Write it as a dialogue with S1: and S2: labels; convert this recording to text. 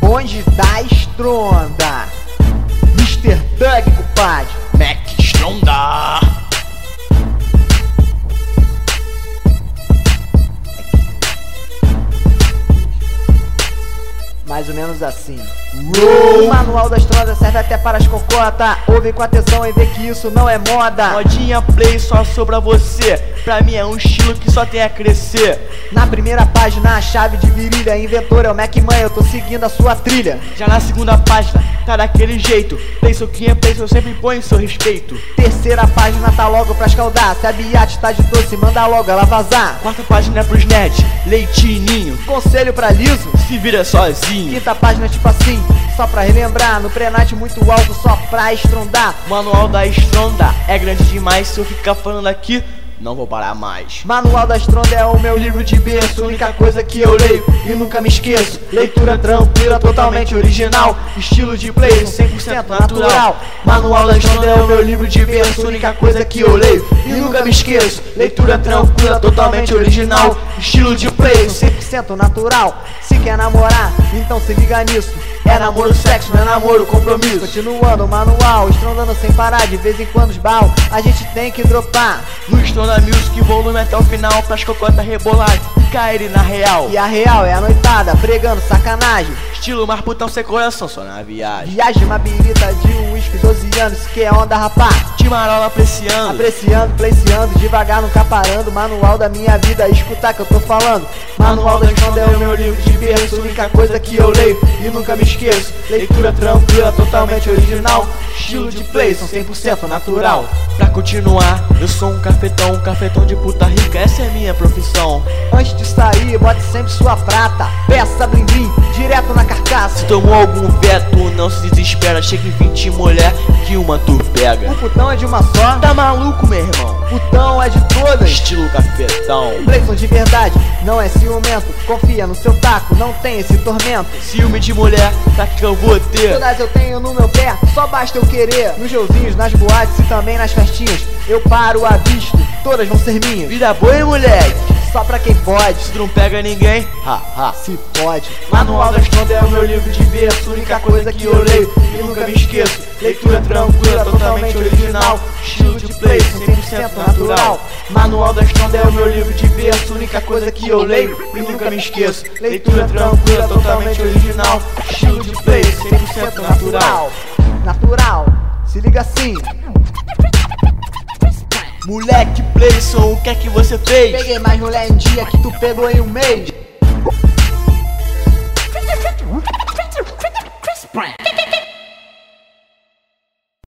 S1: Bonde
S2: da Estronda. Menos assim. O manual da estronda serve até para as cocotas. Ouve com atenção e vê que isso não é moda.
S1: Modinha play só sobra você. Pra mim é um estilo que só tem a crescer.
S2: Na primeira página, a chave de virilha. Inventor é o Mac Mãe, eu tô seguindo a sua trilha.
S1: Já na segunda página, tá daquele jeito. Play quem é play, eu sempre põe seu respeito.
S2: Terceira página tá logo pra escaldar. Se a biate tá de doce, manda logo ela vazar.
S1: Quarta página é pros nerds, leitinho.
S2: Conselho pra liso,
S1: se vira sozinho.
S2: Quinta página tipo assim, só pra relembrar. No pré-night muito alto, só pra estrondar.
S1: Manual da estronda é grande demais. Se eu ficar falando aqui, não vou parar mais.
S2: Manual da Estronda é o meu livro de berço, única coisa que eu leio e nunca me esqueço. Leitura tranquila, totalmente original, estilo de play, 100% natural. Manual da Estronda é o meu livro de berço, única coisa que eu leio e nunca me esqueço. Leitura tranquila, totalmente original, estilo de play, 100% natural. Se quer namorar, então se liga nisso. É namoro sexo, não é namoro compromisso. Continuando o manual, estrondando sem parar, de vez em quando esbal, a gente tem que dropar.
S1: No Estrona Music, volume até o final, pras cocotas rebolar caírem na real.
S2: E a real é a noitada, pregando sacanagem.
S1: Estilo mais putão sem coração, só na viagem.
S2: Viagem, uma birita de um whisky, 12 anos, que é onda rapá.
S1: De marola apreciando,
S2: apreciando, pleiciando, devagar, nunca parando. Manual da minha vida, escutar que eu tô falando. Manual da Estrona é o meu livro de berço, única coisa que eu leio e nunca me esqueço. Leitura tranquila, totalmente original. Estilo de play, são 100% natural.
S1: Pra continuar, eu sou um cafetão, um cafetão de puta rica, essa é minha profissão.
S2: Antes de sair, bote sempre sua prata. Peça blim blim, direto
S1: tomou algum veto, não se desespera. Chega em 20 mulher que uma tu pega.
S2: O putão é de uma só.
S1: Tá maluco, meu irmão?
S2: Putão é de todas.
S1: Estilo cafetão.
S2: Playson de verdade, não é ciumento. Confia no seu taco, não tem esse tormento.
S1: Ciúme de mulher, tá que eu vou ter.
S2: Todas eu tenho no meu pé, só basta eu querer. Nos showzinhos, nas boates e também nas festinhas. Eu paro a visto, todas vão ser minhas.
S1: Vida boa, hein, moleque?
S2: Só pra quem pode,
S1: se tu não pega ninguém, ha, ha,
S2: se pode.
S1: Manual da Estronda é o meu livro de verso, única coisa que eu leio e nunca me esqueço. Leitura tranquila, totalmente original, estilo de play, 100% natural. Manual da Estronda é o meu livro de verso, única coisa que eu leio e nunca me esqueço. Leitura tranquila, totalmente original, estilo de play, 100% natural.
S2: Natural, se liga assim.
S1: Moleque Playson, o que é que você fez?
S2: Peguei mais mulher em dia que tu pegou em um mês